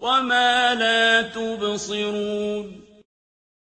وَمَا لَا تُبْصِرُونَ